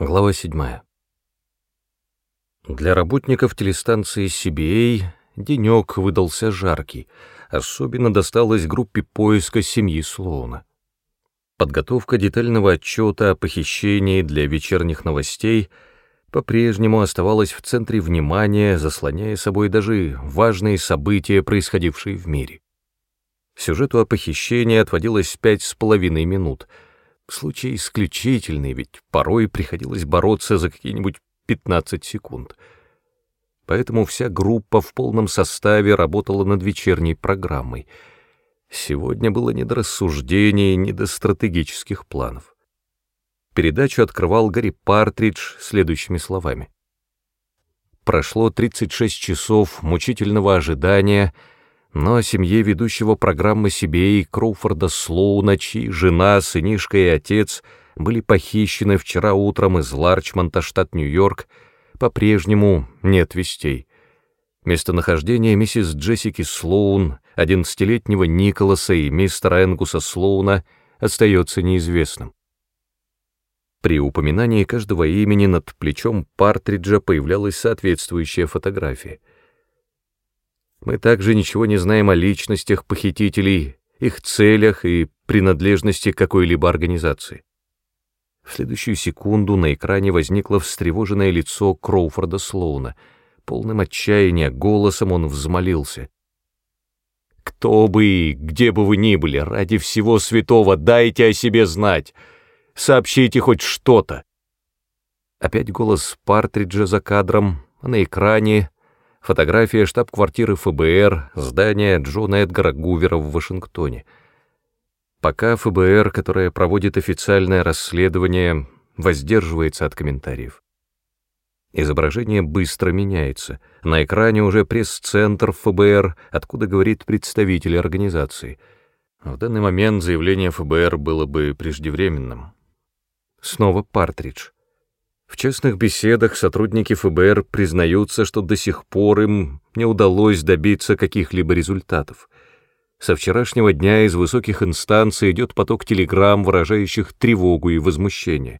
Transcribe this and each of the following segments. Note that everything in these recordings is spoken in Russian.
Глава 7. Для работников телестанции CBA денек выдался жаркий, особенно досталось группе поиска семьи Слоуна. Подготовка детального отчета о похищении для вечерних новостей по-прежнему оставалась в центре внимания, заслоняя собой даже важные события, происходившие в мире. Сюжету о похищении отводилось пять с половиной минут — Случай исключительный, ведь порой приходилось бороться за какие-нибудь 15 секунд. Поэтому вся группа в полном составе работала над вечерней программой. Сегодня было не до рассуждений, не до стратегических планов. Передачу открывал Гарри Партридж следующими словами. Прошло 36 часов мучительного ожидания — но о семье ведущего программы себе и Кроуфорда Слоуна, чьи жена, сынишка и отец были похищены вчера утром из Ларчмонта, штат Нью-Йорк, по-прежнему нет вестей. Местонахождение миссис Джессики Слоун, одиннадцатилетнего Николаса и мистера Энгуса Слоуна остается неизвестным. При упоминании каждого имени над плечом Партриджа появлялась соответствующая фотография — мы также ничего не знаем о личностях похитителей, их целях и принадлежности к какой-либо организации. В следующую секунду на экране возникло встревоженное лицо Кроуфорда Слоуна. Полным отчаяния голосом он взмолился. «Кто бы и где бы вы ни были, ради всего святого дайте о себе знать! Сообщите хоть что-то!» Опять голос Партриджа за кадром, на экране фотография штаб-квартиры ФБР, здание Джона Эдгара Гувера в Вашингтоне. Пока ФБР, которое проводит официальное расследование, воздерживается от комментариев. Изображение быстро меняется. На экране уже пресс-центр ФБР, откуда говорит представитель организации. В данный момент заявление ФБР было бы преждевременным. Снова Партридж. В частных беседах сотрудники ФБР признаются, что до сих пор им не удалось добиться каких-либо результатов. Со вчерашнего дня из высоких инстанций идет поток телеграмм, выражающих тревогу и возмущение.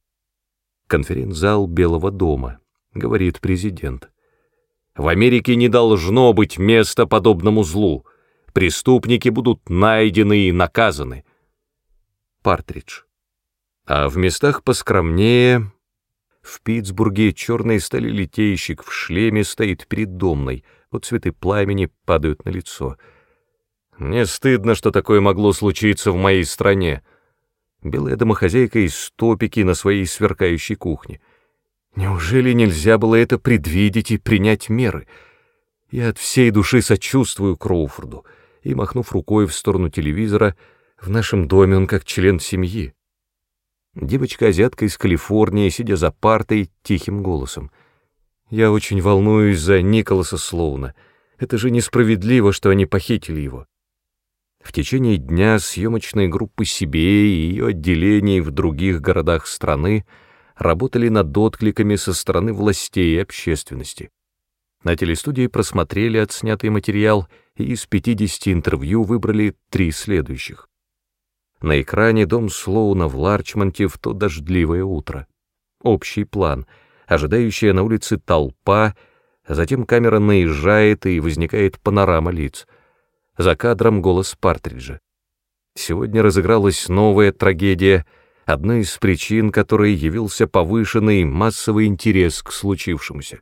Конференц-зал Белого дома, говорит президент. В Америке не должно быть места подобному злу. Преступники будут найдены и наказаны. Партридж. А в местах поскромнее в Питтсбурге черный сталелитейщик в шлеме стоит перед домной, вот цветы пламени падают на лицо. Мне стыдно, что такое могло случиться в моей стране. Белая домохозяйка из топики на своей сверкающей кухне. Неужели нельзя было это предвидеть и принять меры? Я от всей души сочувствую Кроуфорду, и, махнув рукой в сторону телевизора, в нашем доме он как член семьи. Девочка-азиатка из Калифорнии, сидя за партой, тихим голосом. «Я очень волнуюсь за Николаса Слоуна. Это же несправедливо, что они похитили его». В течение дня съемочные группы себе и ее отделений в других городах страны работали над откликами со стороны властей и общественности. На телестудии просмотрели отснятый материал и из 50 интервью выбрали три следующих. На экране дом Слоуна в Ларчмонте в то дождливое утро. Общий план, ожидающая на улице толпа, затем камера наезжает и возникает панорама лиц. За кадром голос Партриджа. Сегодня разыгралась новая трагедия, одной из причин которой явился повышенный массовый интерес к случившемуся.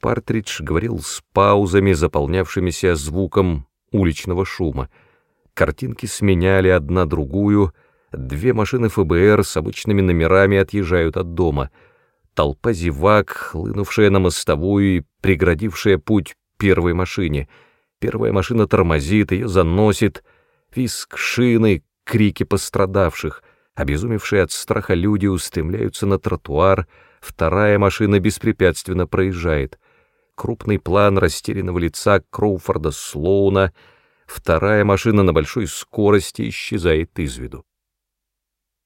Партридж говорил с паузами, заполнявшимися звуком уличного шума — Картинки сменяли одна другую, две машины ФБР с обычными номерами отъезжают от дома. Толпа зевак, хлынувшая на мостовую и преградившая путь первой машине. Первая машина тормозит, ее заносит. Виск шины, крики пострадавших. Обезумевшие от страха люди устремляются на тротуар. Вторая машина беспрепятственно проезжает. Крупный план растерянного лица Кроуфорда Слоуна — вторая машина на большой скорости исчезает из виду.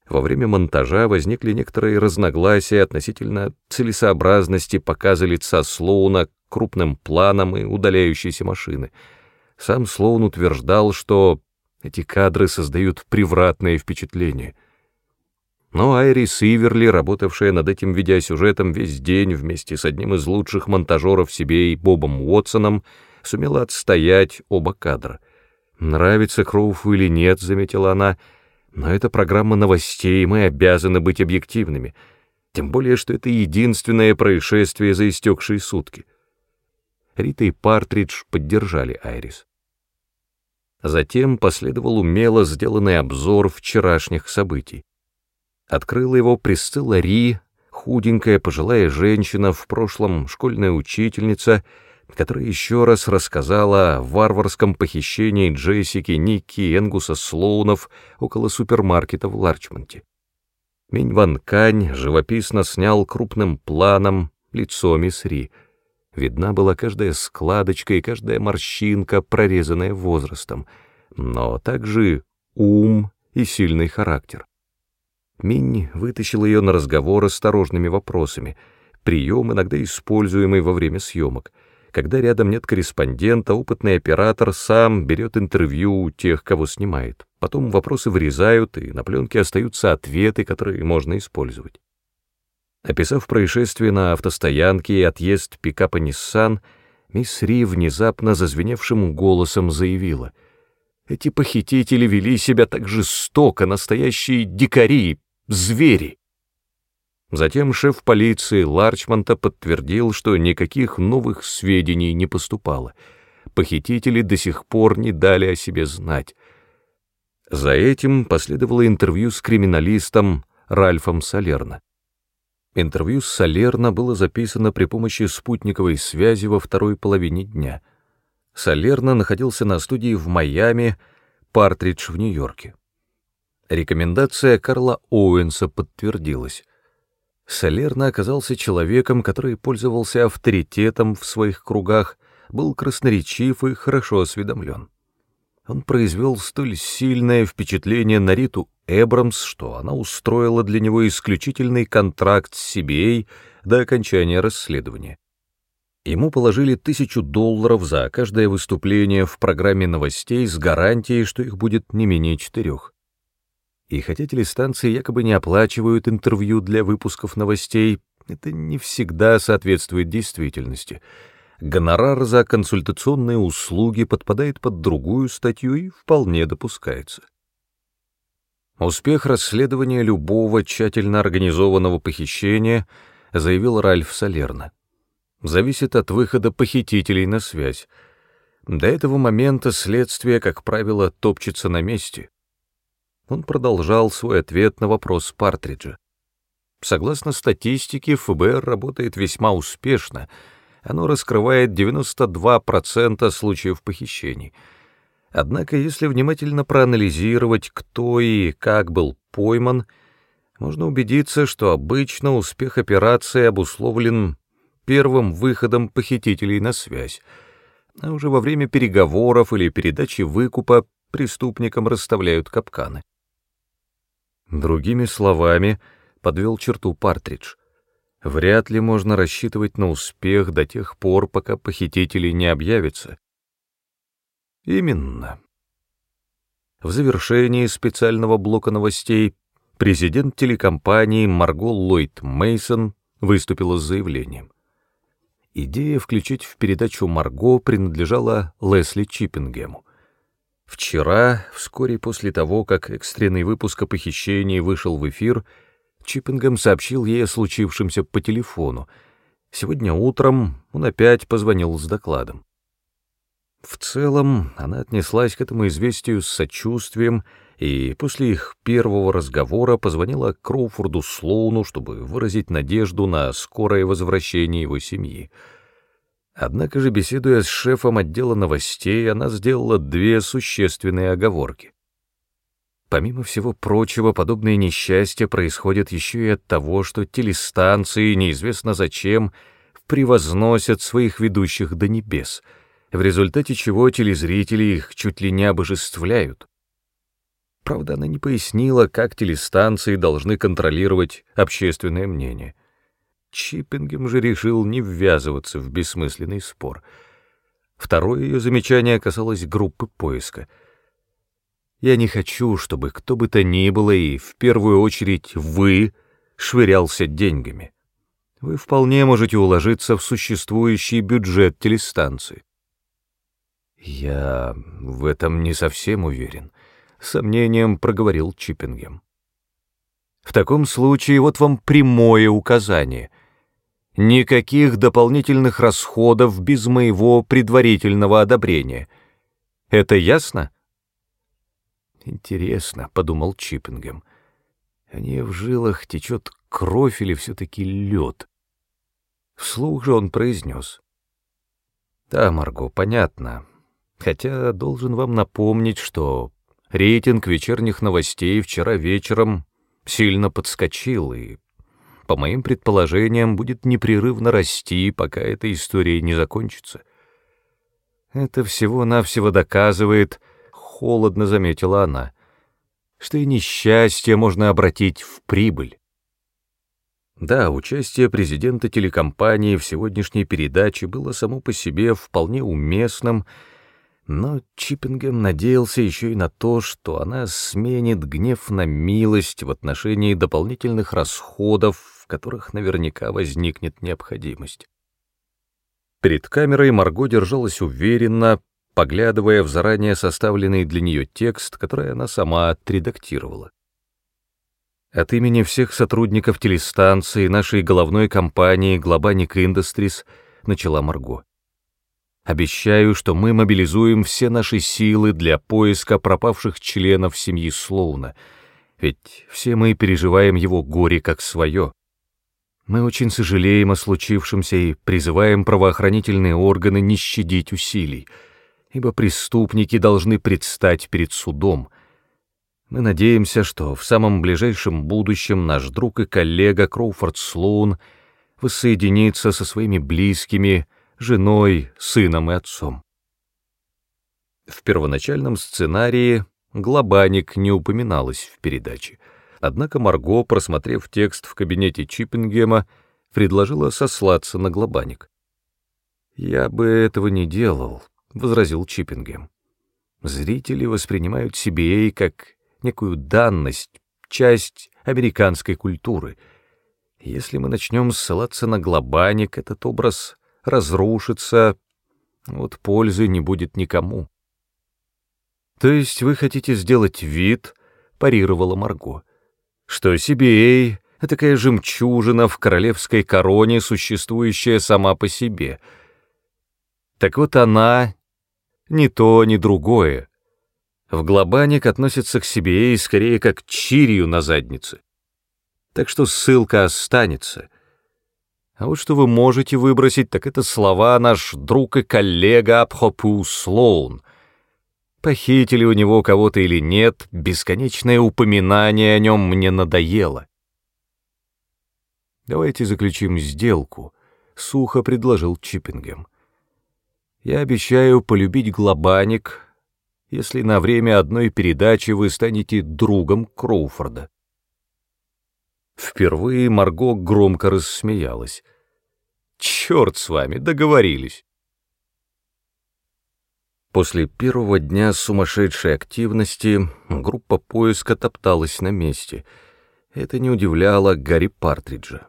Во время монтажа возникли некоторые разногласия относительно целесообразности показа лица Слоуна крупным планом и удаляющейся машины. Сам Слоун утверждал, что эти кадры создают превратное впечатление. Но Айрис Иверли, работавшая над этим видеосюжетом весь день вместе с одним из лучших монтажеров себе и Бобом Уотсоном, сумела отстоять оба кадра. «Нравится Кроуфу или нет», — заметила она, — «но это программа новостей, и мы обязаны быть объективными, тем более, что это единственное происшествие за истекшие сутки». Рита и Партридж поддержали Айрис. Затем последовал умело сделанный обзор вчерашних событий. Открыла его Присцилла Ри, худенькая пожилая женщина, в прошлом школьная учительница, которая еще раз рассказала о варварском похищении Джессики, Ники и Энгуса Слоунов около супермаркета в Ларчмонте. Минь Ван Кань живописно снял крупным планом лицо мисс Ри. Видна была каждая складочка и каждая морщинка, прорезанная возрастом, но также ум и сильный характер. Минни вытащил ее на разговор осторожными вопросами, прием, иногда используемый во время съемок. Когда рядом нет корреспондента, опытный оператор сам берет интервью у тех, кого снимает. Потом вопросы вырезают, и на пленке остаются ответы, которые можно использовать. Описав происшествие на автостоянке и отъезд пикапа Nissan, мисс Ри внезапно зазвеневшим голосом заявила — эти похитители вели себя так жестоко, настоящие дикари, звери. Затем шеф полиции Ларчмонта подтвердил, что никаких новых сведений не поступало. Похитители до сих пор не дали о себе знать. За этим последовало интервью с криминалистом Ральфом Салерно. Интервью с Салерно было записано при помощи спутниковой связи во второй половине дня. Салерно находился на студии в Майами, Партридж в Нью-Йорке. Рекомендация Карла Оуэнса подтвердилась. Солерно оказался человеком, который пользовался авторитетом в своих кругах, был красноречив и хорошо осведомлен. Он произвел столь сильное впечатление на Риту Эбрамс, что она устроила для него исключительный контракт с CBA до окончания расследования. Ему положили тысячу долларов за каждое выступление в программе новостей с гарантией, что их будет не менее четырех. И хотя телестанции якобы не оплачивают интервью для выпусков новостей, это не всегда соответствует действительности. Гонорар за консультационные услуги подпадает под другую статью и вполне допускается. Успех расследования любого тщательно организованного похищения, заявил Ральф Салерно, зависит от выхода похитителей на связь. До этого момента следствие, как правило, топчется на месте. Он продолжал свой ответ на вопрос Партриджа. Согласно статистике, ФБР работает весьма успешно. Оно раскрывает 92% случаев похищений. Однако, если внимательно проанализировать, кто и как был пойман, можно убедиться, что обычно успех операции обусловлен первым выходом похитителей на связь, а уже во время переговоров или передачи выкупа преступникам расставляют капканы. Другими словами, подвел черту Партридж, вряд ли можно рассчитывать на успех до тех пор, пока похитители не объявятся. Именно. В завершении специального блока новостей президент телекомпании Марго Ллойд Мейсон выступила с заявлением. Идея включить в передачу Марго принадлежала Лесли Чиппингему. Вчера, вскоре после того, как экстренный выпуск о похищении вышел в эфир, Чиппингем сообщил ей о случившемся по телефону. Сегодня утром он опять позвонил с докладом. В целом, она отнеслась к этому известию с сочувствием и после их первого разговора позвонила Кроуфорду Слоуну, чтобы выразить надежду на скорое возвращение его семьи — Однако же, беседуя с шефом отдела новостей, она сделала две существенные оговорки. Помимо всего прочего, подобные несчастья происходят еще и от того, что телестанции, неизвестно зачем, превозносят своих ведущих до небес, в результате чего телезрители их чуть ли не обожествляют. Правда, она не пояснила, как телестанции должны контролировать общественное мнение — Чиппингем же решил не ввязываться в бессмысленный спор. Второе ее замечание касалось группы поиска. Я не хочу, чтобы кто бы то ни было, и в первую очередь вы, швырялся деньгами. Вы вполне можете уложиться в существующий бюджет телестанции. Я в этом не совсем уверен, — сомнением проговорил Чиппингем. В таком случае вот вам прямое указание. Никаких дополнительных расходов без моего предварительного одобрения. Это ясно? Интересно, — подумал Чиппингем, — не в жилах течет кровь или все-таки лед? Вслух же он произнес. Да, Марго, понятно. Хотя должен вам напомнить, что рейтинг вечерних новостей вчера вечером сильно подскочил и, по моим предположениям, будет непрерывно расти, пока эта история не закончится. Это всего-навсего доказывает, холодно заметила она, что и несчастье можно обратить в прибыль. Да, участие президента телекомпании в сегодняшней передаче было само по себе вполне уместным но Чиппингем надеялся еще и на то, что она сменит гнев на милость в отношении дополнительных расходов, в которых наверняка возникнет необходимость. Перед камерой Марго держалась уверенно, поглядывая в заранее составленный для нее текст, который она сама отредактировала. От имени всех сотрудников телестанции нашей головной компании Globanic Industries начала Марго. Обещаю, что мы мобилизуем все наши силы для поиска пропавших членов семьи Слоуна, ведь все мы переживаем его горе как свое. Мы очень сожалеем о случившемся и призываем правоохранительные органы не щадить усилий, ибо преступники должны предстать перед судом. Мы надеемся, что в самом ближайшем будущем наш друг и коллега Кроуфорд Слоун воссоединится со своими близкими, женой, сыном и отцом. В первоначальном сценарии Глобаник не упоминалась в передаче, однако Марго, просмотрев текст в кабинете Чиппингема, предложила сослаться на Глобаник. «Я бы этого не делал», — возразил Чиппингем. «Зрители воспринимают CBA как некую данность, часть американской культуры. Если мы начнем ссылаться на Глобаник, этот образ разрушится, вот пользы не будет никому. То есть вы хотите сделать вид, парировала Марго, что CBA — такая жемчужина в королевской короне, существующая сама по себе. Так вот она ни то, ни другое. В глобаник относится к CBA скорее как чирью на заднице. Так что ссылка останется — а вот что вы можете выбросить, так это слова наш друг и коллега Абхопу Слоун. Похитили у него кого-то или нет, бесконечное упоминание о нем мне надоело. «Давайте заключим сделку», — сухо предложил Чиппингем. «Я обещаю полюбить глобаник, если на время одной передачи вы станете другом Кроуфорда». Впервые Марго громко рассмеялась. «Черт с вами, договорились!» После первого дня сумасшедшей активности группа поиска топталась на месте. Это не удивляло Гарри Партриджа.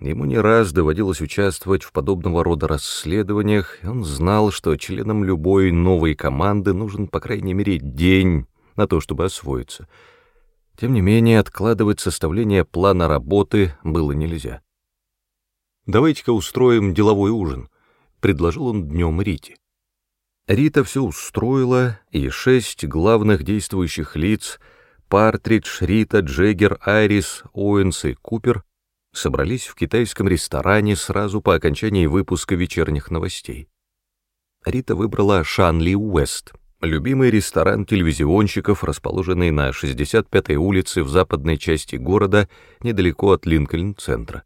Ему не раз доводилось участвовать в подобного рода расследованиях, и он знал, что членам любой новой команды нужен по крайней мере день на то, чтобы освоиться — тем не менее, откладывать составление плана работы было нельзя. «Давайте-ка устроим деловой ужин», — предложил он днем Рите. Рита все устроила, и шесть главных действующих лиц — Партридж, Рита, Джеггер, Айрис, Оуэнс и Купер — собрались в китайском ресторане сразу по окончании выпуска вечерних новостей. Рита выбрала Шанли Уэст — Любимый ресторан телевизионщиков, расположенный на 65-й улице в западной части города, недалеко от Линкольн-центра.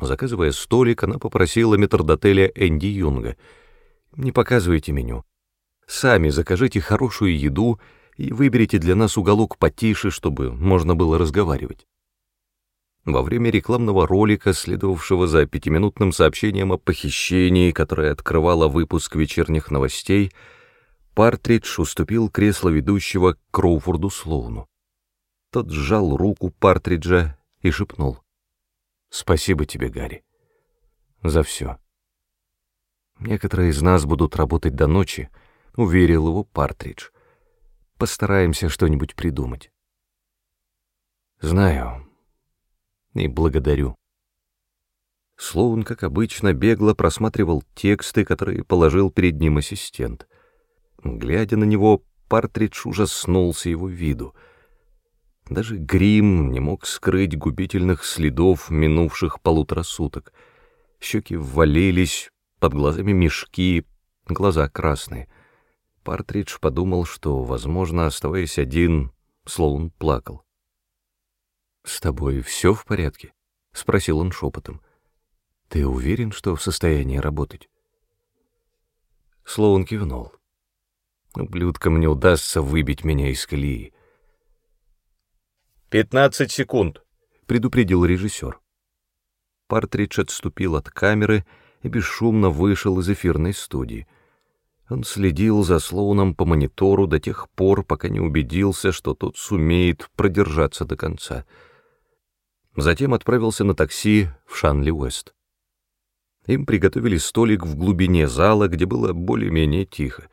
Заказывая столик, она попросила метрдотеля Энди Юнга. «Не показывайте меню. Сами закажите хорошую еду и выберите для нас уголок потише, чтобы можно было разговаривать». Во время рекламного ролика, следовавшего за пятиминутным сообщением о похищении, которое открывало выпуск вечерних новостей, Партридж уступил кресло ведущего Кроуфорду Слоуну. Тот сжал руку Партриджа и шепнул. «Спасибо тебе, Гарри, за все. Некоторые из нас будут работать до ночи», — уверил его Партридж. «Постараемся что-нибудь придумать». «Знаю и благодарю». Слоун, как обычно, бегло просматривал тексты, которые положил перед ним ассистент. Глядя на него, Партридж ужаснулся его виду — даже грим не мог скрыть губительных следов минувших полутора суток. Щеки ввалились, под глазами мешки, глаза красные. Партридж подумал, что, возможно, оставаясь один, Слоун плакал. «С тобой все в порядке?» — спросил он шепотом. «Ты уверен, что в состоянии работать?» Слоун кивнул. «Ублюдкам не удастся выбить меня из колеи. «Пятнадцать секунд», — предупредил режиссер. Партридж отступил от камеры и бесшумно вышел из эфирной студии. Он следил за Слоуном по монитору до тех пор, пока не убедился, что тот сумеет продержаться до конца. Затем отправился на такси в Шанли-Уэст. Им приготовили столик в глубине зала, где было более-менее тихо.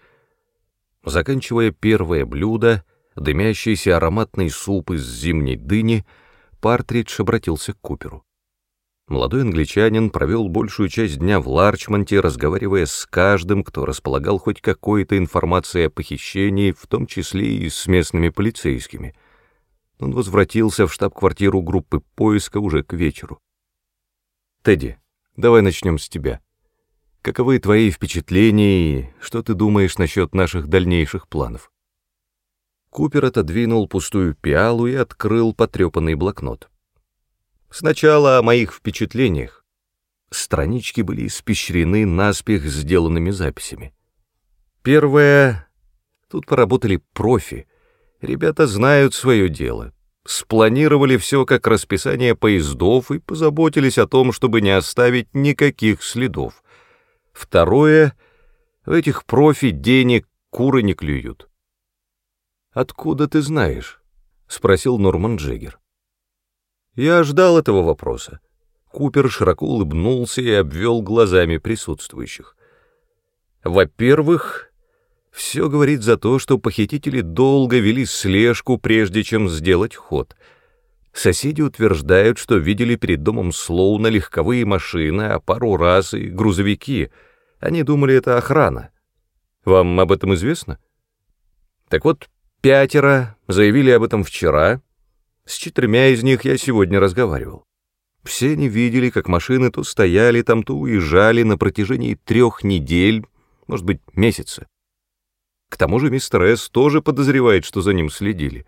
Заканчивая первое блюдо, дымящийся ароматный суп из зимней дыни, Партридж обратился к Куперу. Молодой англичанин провел большую часть дня в Ларчмонте, разговаривая с каждым, кто располагал хоть какой-то информацией о похищении, в том числе и с местными полицейскими. Он возвратился в штаб-квартиру группы поиска уже к вечеру. «Тедди, давай начнем с тебя. Каковы твои впечатления и что ты думаешь насчет наших дальнейших планов?» Купер отодвинул пустую пиалу и открыл потрепанный блокнот. Сначала о моих впечатлениях. Странички были испещрены наспех сделанными записями. Первое. Тут поработали профи. Ребята знают свое дело. Спланировали все как расписание поездов и позаботились о том, чтобы не оставить никаких следов. Второе. В этих профи денег куры не клюют. «Откуда ты знаешь?» — спросил Норман Джеггер. Я ждал этого вопроса. Купер широко улыбнулся и обвел глазами присутствующих. Во-первых, все говорит за то, что похитители долго вели слежку, прежде чем сделать ход. Соседи утверждают, что видели перед домом Слоуна легковые машины, а пару раз и грузовики. Они думали, это охрана. Вам об этом известно? Так вот, Пятеро заявили об этом вчера, с четырьмя из них я сегодня разговаривал. Все они видели, как машины то стояли там, то уезжали на протяжении трех недель, может быть, месяца. К тому же мистер С. тоже подозревает, что за ним следили.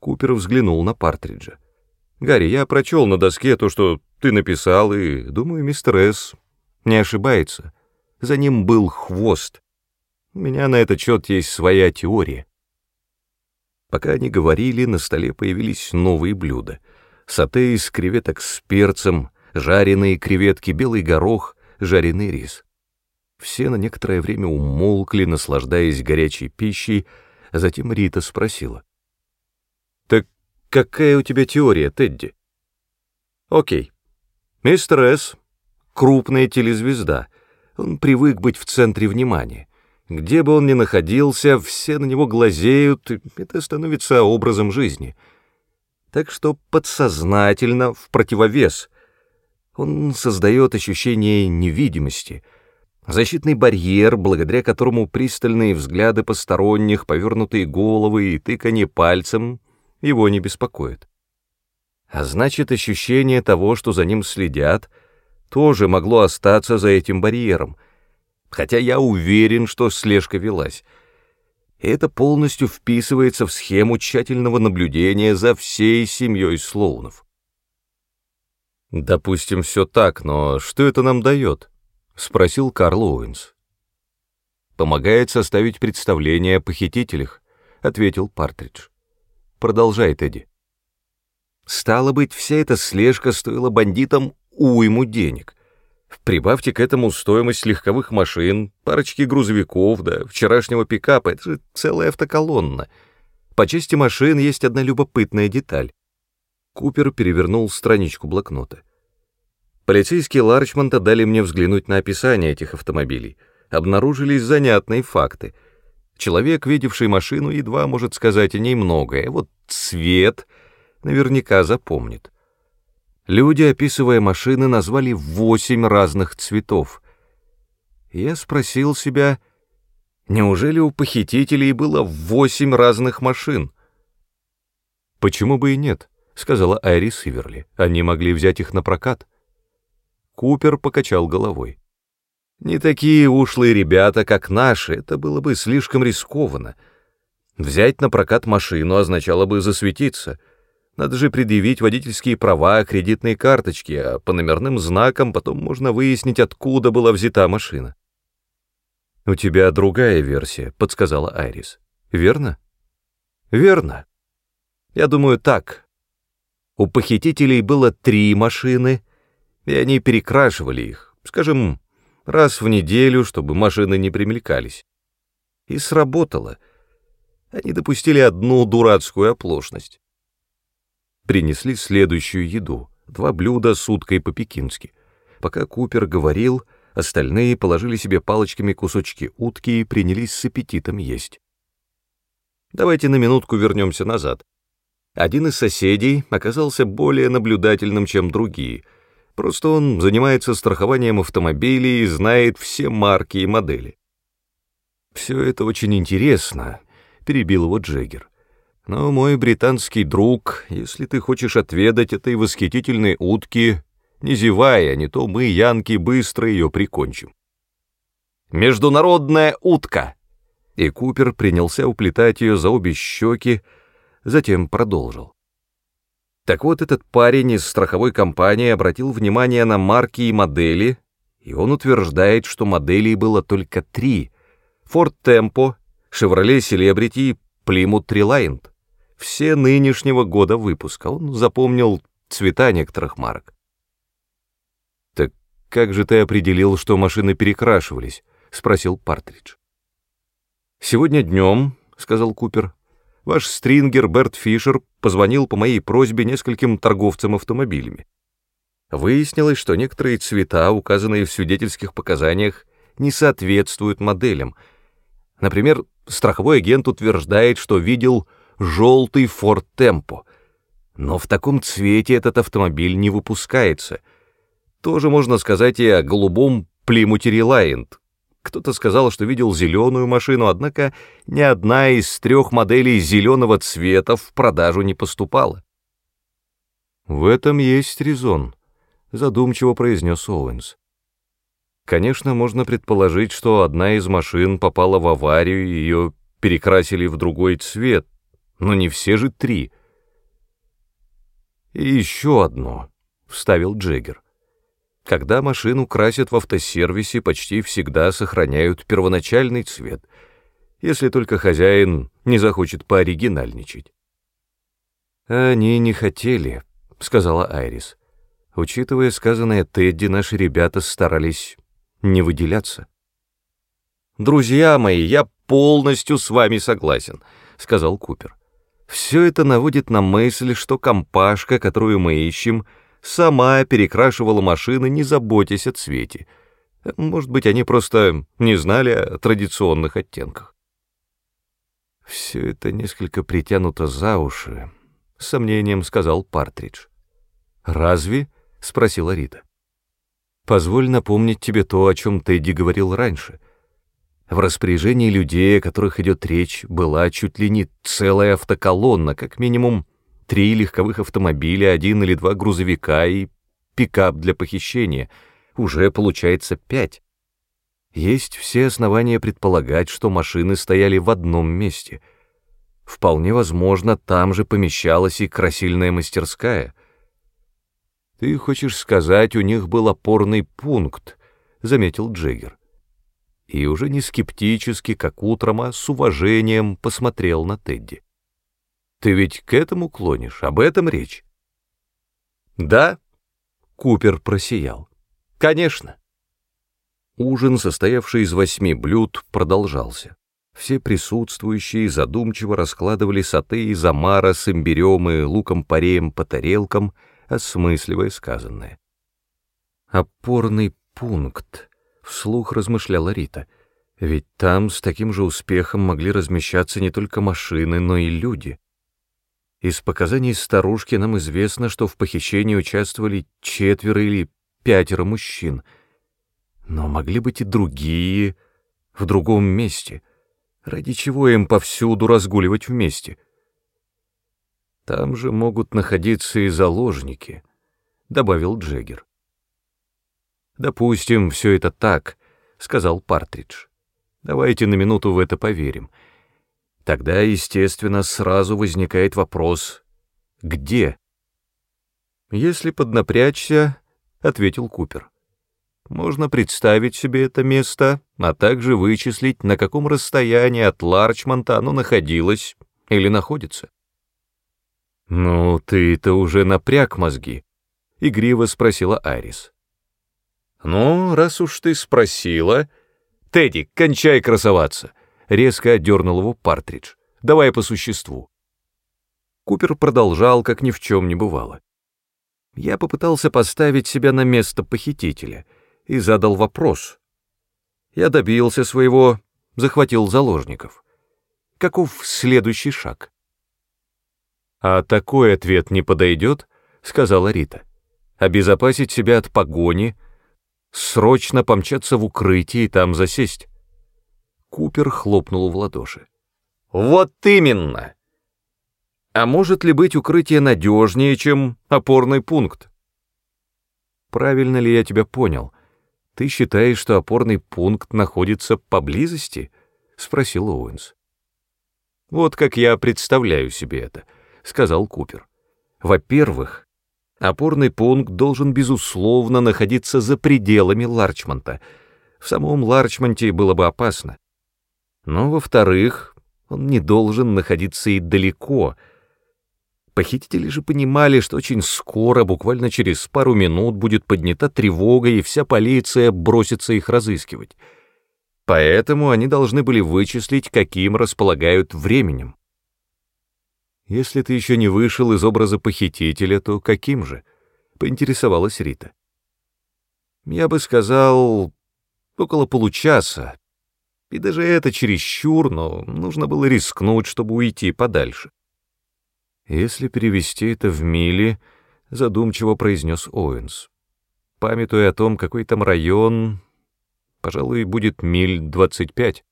Купер взглянул на Партриджа. «Гарри, я прочел на доске то, что ты написал, и, думаю, мистер С. не ошибается. За ним был хвост. У меня на этот счет есть своя теория». Пока они говорили, на столе появились новые блюда. Сате из креветок с перцем, жареные креветки, белый горох, жареный рис. Все на некоторое время умолкли, наслаждаясь горячей пищей, а затем Рита спросила. «Так какая у тебя теория, Тедди?» «Окей. Мистер С. — крупная телезвезда. Он привык быть в центре внимания. Где бы он ни находился, все на него глазеют, и это становится образом жизни. Так что подсознательно, в противовес, он создает ощущение невидимости, защитный барьер, благодаря которому пристальные взгляды посторонних, повернутые головы и тыканье пальцем его не беспокоят. А значит, ощущение того, что за ним следят, тоже могло остаться за этим барьером — хотя я уверен, что слежка велась. Это полностью вписывается в схему тщательного наблюдения за всей семьей Слоунов. «Допустим, все так, но что это нам дает?» — спросил Карл Оуэнс. «Помогает составить представление о похитителях», — ответил Партридж. «Продолжай, Тедди». «Стало быть, вся эта слежка стоила бандитам уйму денег — Прибавьте к этому стоимость легковых машин, парочки грузовиков, да вчерашнего пикапа, это же целая автоколонна. По части машин есть одна любопытная деталь. Купер перевернул страничку блокнота. Полицейские Ларчмонта дали мне взглянуть на описание этих автомобилей. Обнаружились занятные факты. Человек, видевший машину, едва может сказать о ней многое. Вот цвет наверняка запомнит. Люди, описывая машины, назвали восемь разных цветов. Я спросил себя, неужели у похитителей было восемь разных машин? «Почему бы и нет?» — сказала Айрис Иверли. «Они могли взять их на прокат». Купер покачал головой. «Не такие ушлые ребята, как наши, это было бы слишком рискованно. Взять на прокат машину означало бы засветиться. Надо же предъявить водительские права, кредитные карточки, а по номерным знакам потом можно выяснить, откуда была взята машина». «У тебя другая версия», — подсказала Айрис. «Верно?» «Верно. Я думаю так. У похитителей было три машины — и они перекрашивали их, скажем, раз в неделю, чтобы машины не примелькались. И сработало. Они допустили одну дурацкую оплошность. Принесли следующую еду, два блюда с уткой по-пекински. Пока Купер говорил, остальные положили себе палочками кусочки утки и принялись с аппетитом есть. Давайте на минутку вернемся назад. Один из соседей оказался более наблюдательным, чем другие — Просто он занимается страхованием автомобилей и знает все марки и модели. «Все это очень интересно», — перебил его Джеггер. «Но мой британский друг, если ты хочешь отведать этой восхитительной утки, не зевай, а не то мы, янки, быстро ее прикончим». «Международная утка!» И Купер принялся уплетать ее за обе щеки, затем продолжил. Так вот, этот парень из страховой компании обратил внимание на марки и модели, и он утверждает, что моделей было только три — Ford Tempo, Chevrolet Celebrity и Plymouth Reliant. Все нынешнего года выпуска. Он запомнил цвета некоторых марок. «Так как же ты определил, что машины перекрашивались?» — спросил Партридж. «Сегодня днем», — сказал Купер, — «ваш стрингер Берт Фишер позвонил по моей просьбе нескольким торговцам автомобилями. Выяснилось, что некоторые цвета, указанные в свидетельских показаниях, не соответствуют моделям. Например, страховой агент утверждает, что видел желтый Ford Tempo, но в таком цвете этот автомобиль не выпускается. Тоже можно сказать и о голубом Plymouth Reliant, кто-то сказал, что видел зеленую машину, однако ни одна из трех моделей зеленого цвета в продажу не поступала. «В этом есть резон», — задумчиво произнес Оуэнс. «Конечно, можно предположить, что одна из машин попала в аварию, и ее перекрасили в другой цвет, но не все же три». «И еще одно», — вставил Джеггер. Когда машину красят в автосервисе, почти всегда сохраняют первоначальный цвет, если только хозяин не захочет пооригинальничать. «Они не хотели», — сказала Айрис. «Учитывая сказанное Тедди, наши ребята старались не выделяться». «Друзья мои, я полностью с вами согласен», — сказал Купер. «Все это наводит на мысль, что компашка, которую мы ищем, — сама перекрашивала машины, не заботясь о цвете. Может быть, они просто не знали о традиционных оттенках. «Все это несколько притянуто за уши», — сомнением сказал Партридж. «Разве?» — спросила Рита. «Позволь напомнить тебе то, о чем Тедди говорил раньше. В распоряжении людей, о которых идет речь, была чуть ли не целая автоколонна, как минимум три легковых автомобиля, один или два грузовика и пикап для похищения. Уже получается пять. Есть все основания предполагать, что машины стояли в одном месте. Вполне возможно, там же помещалась и красильная мастерская. «Ты хочешь сказать, у них был опорный пункт», — заметил Джеггер. И уже не скептически, как утром, а с уважением посмотрел на Тедди. Ты ведь к этому клонишь, об этом речь. Да, Купер просиял. Конечно. Ужин, состоявший из восьми блюд, продолжался. Все присутствующие задумчиво раскладывали соты из омара с имбирем и луком-пореем по тарелкам, осмысливая сказанное. «Опорный пункт», — вслух размышляла Рита, — «ведь там с таким же успехом могли размещаться не только машины, но и люди». Из показаний старушки нам известно, что в похищении участвовали четверо или пятеро мужчин. Но могли быть и другие, в другом месте — Ради чего им повсюду разгуливать вместе? Там же могут находиться и заложники, — добавил Джеггер. «Допустим, все это так», — сказал Партридж. «Давайте на минуту в это поверим. Тогда, естественно, сразу возникает вопрос «Где?». «Если поднапрячься», — ответил Купер, можно представить себе это место, а также вычислить, на каком расстоянии от Ларчмонта оно находилось или находится. «Ну, ты-то уже напряг мозги», — игриво спросила Арис. «Ну, раз уж ты спросила...» «Тедди, кончай красоваться!» — резко отдернул его Партридж. «Давай по существу». Купер продолжал, как ни в чем не бывало. Я попытался поставить себя на место похитителя — и задал вопрос. Я добился своего, захватил заложников. Каков следующий шаг? «А такой ответ не подойдет», — сказала Рита. «Обезопасить себя от погони, срочно помчаться в укрытие и там засесть». Купер хлопнул в ладоши. «Вот именно!» «А может ли быть укрытие надежнее, чем опорный пункт?» «Правильно ли я тебя понял?» «Ты считаешь, что опорный пункт находится поблизости?» — спросил Оуэнс. «Вот как я представляю себе это», — сказал Купер. «Во-первых, опорный пункт должен, безусловно, находиться за пределами Ларчмонта. В самом Ларчмонте было бы опасно. Но, во-вторых, он не должен находиться и далеко — Похитители же понимали, что очень скоро, буквально через пару минут, будет поднята тревога, и вся полиция бросится их разыскивать. Поэтому они должны были вычислить, каким располагают временем. «Если ты еще не вышел из образа похитителя, то каким же?» — поинтересовалась Рита. «Я бы сказал, около получаса. И даже это чересчур, но нужно было рискнуть, чтобы уйти подальше». Если перевести это в мили, задумчиво произнес Оуэнс. Памятуя о том, какой там район, пожалуй, будет миль двадцать пять.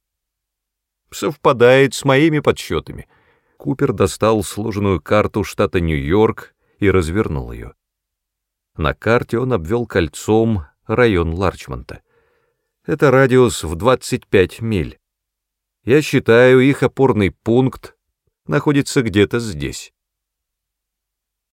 Совпадает с моими подсчетами. Купер достал сложенную карту штата Нью-Йорк и развернул ее. На карте он обвел кольцом район Ларчмонта. Это радиус в 25 миль. Я считаю, их опорный пункт находится где-то здесь.